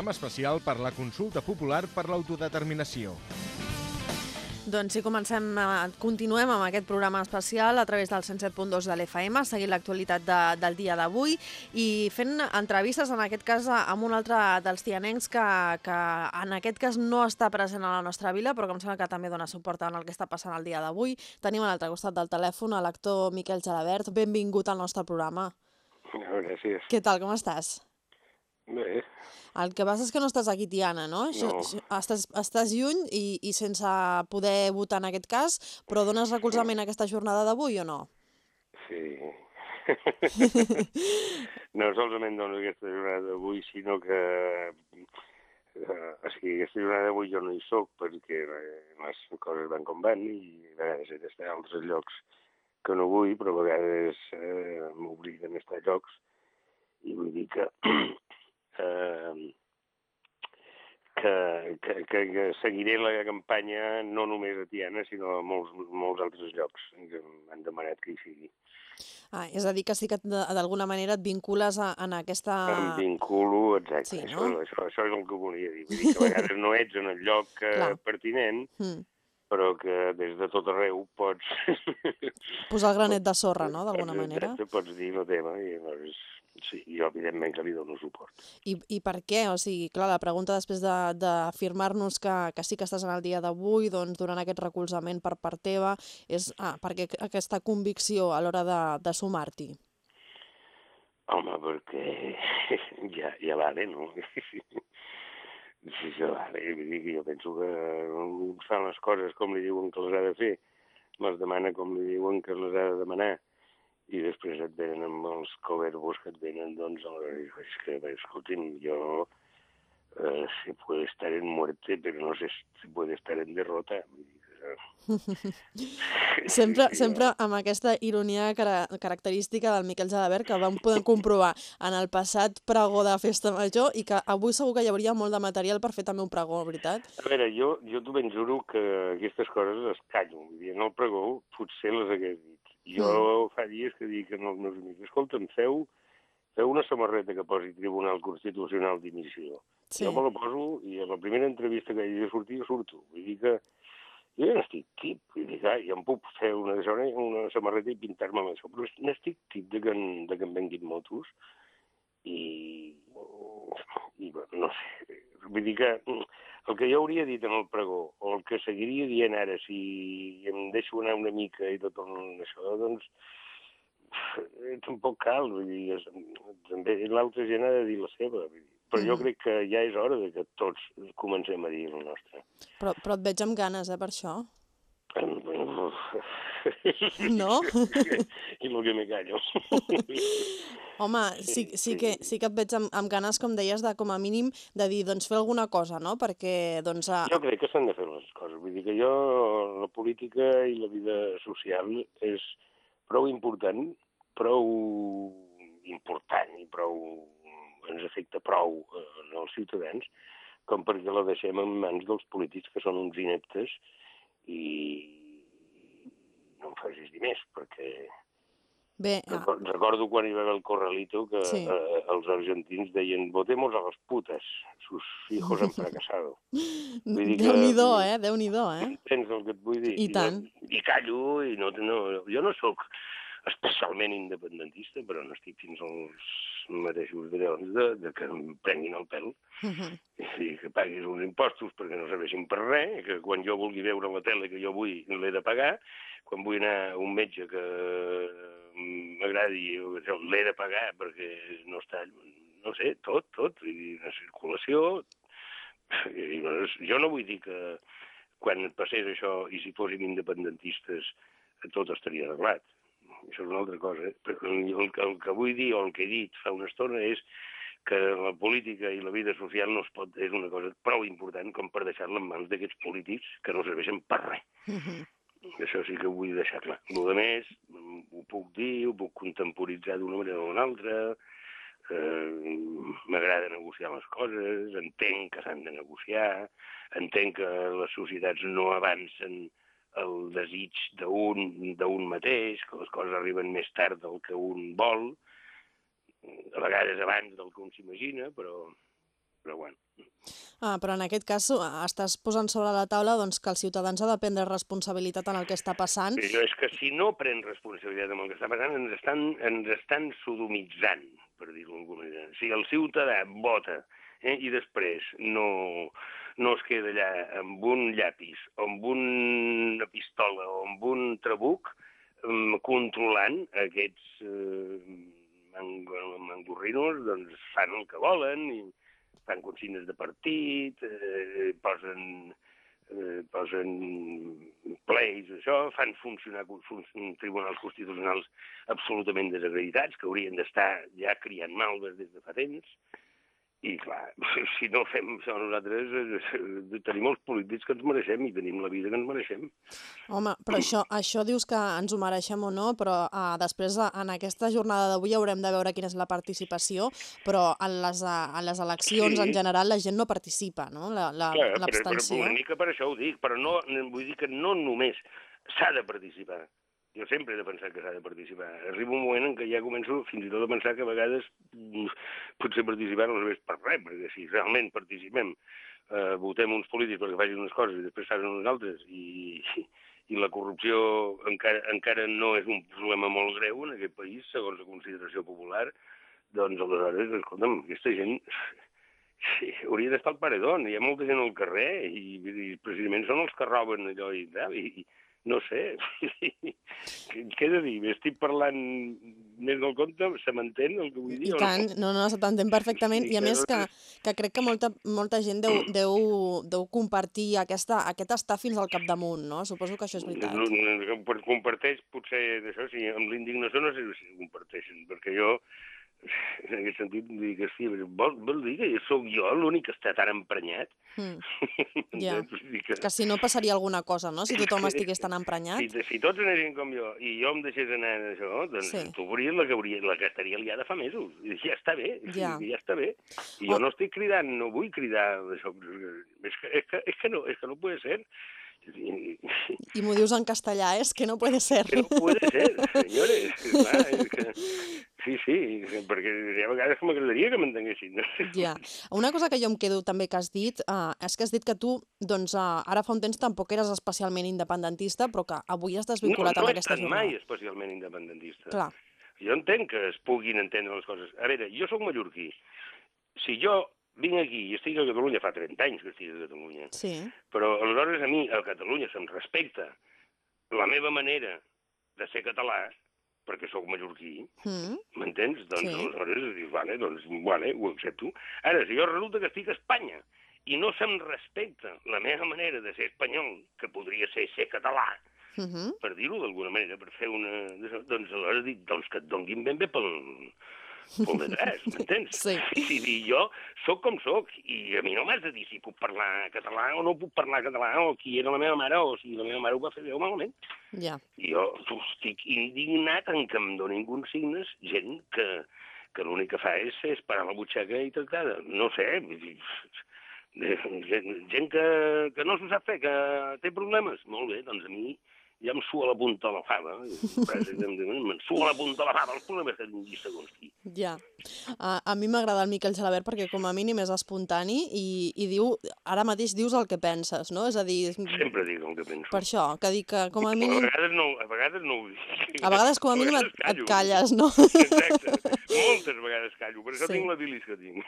programa especial per la consulta popular per l'autodeterminació. Doncs sí, comencem, eh, continuem amb aquest programa especial a través del 107.2 de l'FM, seguint l'actualitat de, del dia d'avui i fent entrevistes, en aquest cas, amb un altre dels tianencs que, que en aquest cas no està present a la nostra vila, però que em sembla que també dona suport en el que està passant el dia d'avui. Tenim a l'altre costat del telèfon l'actor Miquel Gelabert. Benvingut al nostre programa. Gràcies. Què tal, com estàs? Bé, El que passa és que no estàs aquí, Tiana, no? No. Estàs, estàs lluny i, i sense poder votar en aquest cas, però dones recolzament a aquesta jornada d'avui o no? sí. no solament dono aquesta jornada d'avui, sinó que... Eh, o sigui, aquesta jornada d'avui jo no hi sóc perquè eh, les coses van com van i a vegades he d'estar a altres llocs que no vull, però a vegades eh, m'obliguen a estar a llocs i vull dir que eh, que, que, que, seguiré la campanya no només a Tiana, sinó a molts, molts altres llocs que m'han demanat que hi sigui. Ah, és a dir, que sí que d'alguna manera et vincules a, en aquesta... Em vinculo, exacte. Sí, això, no? això, això és el que volia dir. Vull dir que a vegades no ets en el lloc eh, Clar. pertinent, Mm. però que des de tot arreu pots... Posar el granet de sorra, no?, d'alguna manera. Exacte, pots dir el tema i llavors, sí, jo evidentment que li dono suport. I, I per què? O sigui, clar, la pregunta després de- d'afirmar-nos que, que sí que estàs en el dia d'avui, doncs donant aquest recolzament per part teva, és ah, perquè aquesta convicció a l'hora de, de sumar-t'hi. Home, perquè ja, ja vale, no? Sí, ja vale. Vull dir que jo penso que uns fan les coses com li diuen que les ha de fer, les demana com li diuen que les ha de demanar, i després et venen amb els coverbos que et venen, doncs, és que, escolti'm, jo eh, se puede estar en muerte, però no sé si puede estar en derrota. Sempre, sempre amb aquesta ironia cara característica del Miquel Jalabert que vam poder comprovar en el passat pregó de Festa Major i que avui segur que hi hauria molt de material per fer també un pregó, veritat? A veure, jo, jo t'ho ben juro que aquestes coses les callo. Vull dir, en el pregó potser les hagués dit. Jo Mm. fa dies que dic als meus amics, escolta'm, feu, feu una samarreta que posi Tribunal Constitucional dimissió. Sí. Jo me la poso i a la primera entrevista que hagi de sortir, jo surto. Vull dir que jo ja n'estic tip. Vull dir que jo em puc fer una, d'això, una samarreta i pintar-me amb això, però n'estic tip de que, en, de que em venguin motos i, i bueno, no sé, vull dir que el que jo hauria dit en el pregó, el que seguiria dient ara, si em deixo anar una mica i tot el, això, doncs tampoc cal, vull dir, també l'altra gent ha de dir la seva, vull dir. però jo Mhm. crec que ja és hora de que tots comencem a dir el nostre. Però, però et veig amb ganes, eh, per això. No? I el que me callo. Home, sí, sí, que, sí que et veig amb, amb ganes, com deies, de com a mínim de dir, doncs, fer alguna cosa, no? Perquè, doncs, a... Jo crec que s'han de fer les coses. Vull dir que jo, la política i la vida social és prou important, prou important i prou ens afecta prou eh, als ciutadans com perquè la deixem en mans dels polítics que són uns ineptes i facis dir més, perquè Bé, ah, Record- Recordo quan hi va haver el Corralito que Sí. eh, els argentins deien votemos a las putas, sus hijos han fracasado. Que- Déu-n'hi-do, eh? Déu-n'hi-do, eh? Entens el que et vull dir? I tant. Jo, I callo, i no, no, jo no sóc especialment independentista, però no estic fins als mateixos drets de, de que em prenguin el pèl Mhm. i que paguis uns impostos perquè no serveixin per res, i que quan jo vulgui veure la tele que jo vull l'he de pagar, quan vull anar a un metge que m'agradi l'he de pagar perquè no està, no sé, tot, tot, i la circulació. I, llavors, jo no vull dir que quan passés això i si fóssim independentistes tot estaria arreglat. Això és una altra cosa. eh? Però el, que- el que vull dir, o el que he dit fa una estona, és que la política i la vida social no es pot, és una cosa prou important com per deixar-la en mans d'aquests polítics que no serveixen per res. Això sí que ho vull deixar clar. El que més, ho puc dir, ho puc contemporitzar d'una manera o d'una altra, eh, m'agrada negociar les coses, entenc que s'han de negociar, entenc que les societats no avancen el desig d'un mateix, que les coses arriben més tard del que un vol, a vegades abans del que un s'imagina, però però bueno. Ah, però en aquest cas eh, estàs posant sobre la taula doncs, que els ciutadans ha de prendre responsabilitat en el que està passant. Però és que si no pren responsabilitat amb el que està passant, ens estan, ens estan sodomitzant, per dir-ho d'alguna manera. Si el ciutadà vota eh, i després no, no es queda allà amb un llapis, o amb una pistola, o amb un trabuc, um, controlant aquests eh, mangorrinos, doncs fan el que volen i fan consignes de partit, eh, posen, eh, posen pleis, això, fan funcionar fun tribunals constitucionals absolutament desacreditats, que haurien d'estar ja criant malves des de fa temps, i clar, si no fem això nosaltres, eh, tenim els polítics que ens mereixem i tenim la vida que ens mereixem. Home, però això, això dius que ens ho mereixem o no, però uh, després en aquesta jornada d'avui haurem de veure quina és la participació, però en les, en les eleccions sí. en general la gent no participa, no? L'abstenció. Una mica per això ho dic, però no, vull dir que no només s'ha de participar, jo sempre he de pensar que s'ha de participar. Arriba un moment en què ja començo fins i tot a pensar que a vegades mm, potser participar no és per res, perquè si realment participem, eh, votem uns polítics perquè facin unes coses i després facin unes altres i, i la corrupció encara, encara no és un problema molt greu en aquest país, segons la consideració popular, doncs aleshores, escolta'm, aquesta gent sí, hauria d'estar al paredón. Hi ha molta gent al carrer i, i precisament són els que roben allò i tal, i, no sé, què he de dir? Estic parlant més del compte, se m'entén el que vull dir? I tant, no, no, se t'entén perfectament, i a més que, que crec que molta, molta gent deu, deu, deu compartir aquesta, aquest estar fins al capdamunt, no? Suposo que això és veritat. No, no, comparteix potser d'això, sí, amb l'indignació no sé si comparteixen, perquè jo en aquest sentit, que sí, vol, vol dir que sóc jo l'únic que està tan emprenyat? Mm. ja, que... que si no passaria alguna cosa, no?, si tothom estigués tan emprenyat. Si, si tots anessin com jo i jo em deixés anar en això, doncs sí. tu veuries la que, hauria, la que estaria liada fa mesos. I ja està bé, ja, ja està bé. I oh. jo no estic cridant, no vull cridar això. És que, és que, és que, no, és que no puede ser. I m'ho dius en castellà, és que no puede ser. Que no puede ser, senyores. Clar, és que... Sí, sí, perquè hi ha vegades que m'agradaria que m'entenguessin. Ja. Una cosa que jo em quedo també que has dit, uh, és que has dit que tu, doncs, uh, ara fa un temps tampoc eres especialment independentista, però que avui estàs vinculat no, no amb aquesta jornada. No, no he estat mai especialment independentista. Clar. Jo entenc que es puguin entendre les coses. A veure, jo sóc mallorquí. Si jo vinc aquí i estic a Catalunya, fa 30 anys que estic a Catalunya, sí. però aleshores a mi, a Catalunya, se'm respecta la meva manera de ser català, perquè sóc mallorquí, m'entens? Mm. Doncs sí. aleshores dius, vale, doncs, vale, ho accepto. Ara, si jo resulta que estic a Espanya i no se'm respecta la meva manera de ser espanyol, que podria ser ser català, uh -huh. per dir-ho d'alguna manera, per fer una... Doncs aleshores dic, doncs que et donguin ben bé pel, detrás, m'entens? Sí. I dir, jo sóc com sóc, i a mi no m'has de dir si puc parlar català o no puc parlar català, o qui era la meva mare, o si la meva mare ho va fer bé o malament. Ja. I jo estic indignat en que em donin consignes gent que, que l'únic que fa és, és parar la butxaca i tractar de... No sé, gent, gent que, que no s'ho sap fer, que té problemes. Molt bé, doncs a mi ja em sua la punta de la fava. Em sua la punta de la fava, els problemes que tinc segons qui. Ja. A, a mi m'agrada el Miquel Gelabert perquè com a mínim és espontani i, i diu, ara mateix dius el que penses, no? És a dir... Sempre dic el que penso. Per això, que dic que com a mínim... A vegades no, a vegades no ho dic. A vegades com a mínim et, et calles, no? Exacte. Moltes vegades callo, per això sí. tinc la bilis que tinc.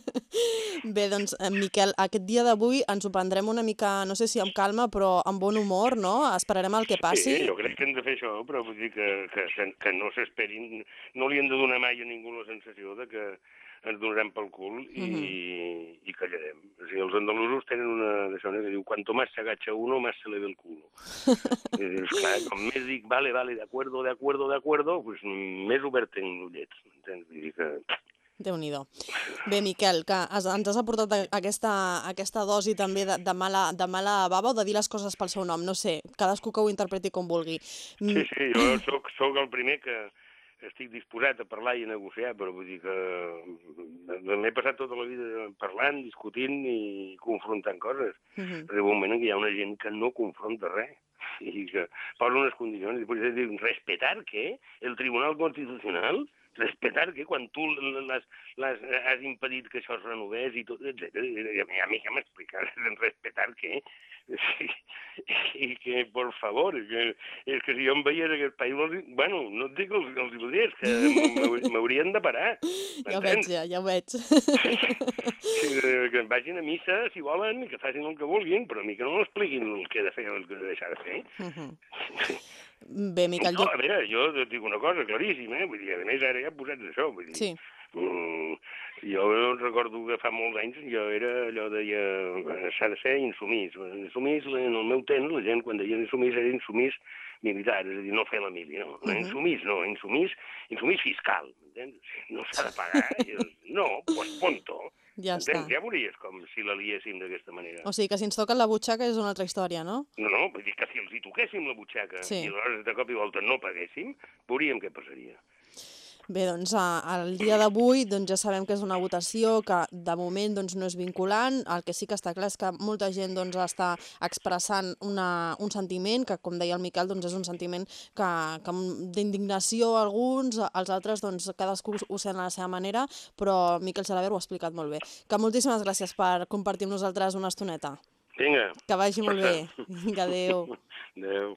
Bé, doncs, Miquel, aquest dia d'avui ens ho prendrem una mica, no sé si amb calma, però amb bon humor, no? Esperarem el que passi. Sí, jo crec que hem de fer això, però vull dir que, que, que no s'esperin, no li hem de donar mai a ningú la sensació de que ens donarem pel cul i, mm -hmm. i callarem. O sigui, els andalusos tenen una d'això que diu cuanto más se agacha uno, más se le ve el culo. I dius, clar, com més dic, vale, vale, de acuerdo, de acuerdo, de acuerdo, pues més obert tenc l'ullets, m'entens? Vull dir que déu nhi Bé, Miquel, que has, ens has aportat aquesta, aquesta dosi també de, de, mala, de mala bava o de dir les coses pel seu nom, no sé, cadascú que ho interpreti com vulgui. Sí, sí, jo soc, soc el primer que estic disposat a parlar i a negociar, però vull dir que m'he passat tota la vida parlant, discutint i confrontant coses. Uh -huh. Però un moment en què hi ha una gent que no confronta res i que posa unes condicions, i després dir, respetar què? El Tribunal Constitucional? Respetar que quan tu les, les, has impedit que això es renovés i tot, etc. A mi que m'explicar respetar què? I que, per favor, que, és que si jo em veia en aquest país, bueno, no et dic els, els és que m'haurien de parar. Ja ho veig, ja, ja ho veig. que, que vagin a missa, si volen, que facin el que vulguin, però a mi que no m'expliquin el que he de fer o el que he de deixar de fer. Uh -huh. Bé, Miquel, no, a veure, jo et dic una cosa claríssima, eh? vull dir, a més ara ja posats això, vull dir... Sí. Mm, jo recordo que fa molts anys jo era allò deia s'ha de ser insumís. Insumís, en el meu temps, la gent quan deia insumís era insumís militar, és a dir, no fer la mili, no? Uh -huh. Insumís, no, insumís, insumís fiscal, entens? No s'ha de pagar, no, pues punto. Ja Entens? està. Ja veuries com si la liéssim d'aquesta manera. O sigui que si ens toquen la butxaca és una altra història, no? No, no, vull dir que si els hi toquéssim la butxaca Sí. i aleshores de cop i volta no paguéssim, veuríem què passaria. Bé, doncs el dia d'avui doncs, ja sabem que és una votació que de moment doncs, no és vinculant. El que sí que està clar és que molta gent doncs, està expressant una, un sentiment que, com deia el Miquel, doncs, és un sentiment que, que d'indignació alguns, els altres doncs, cadascú ho sent a la seva manera, però el Miquel Salaver ho ha explicat molt bé. Que moltíssimes gràcies per compartir amb nosaltres una estoneta. Vinga, Que vagi molt bé. Vinga, adéu. adeu.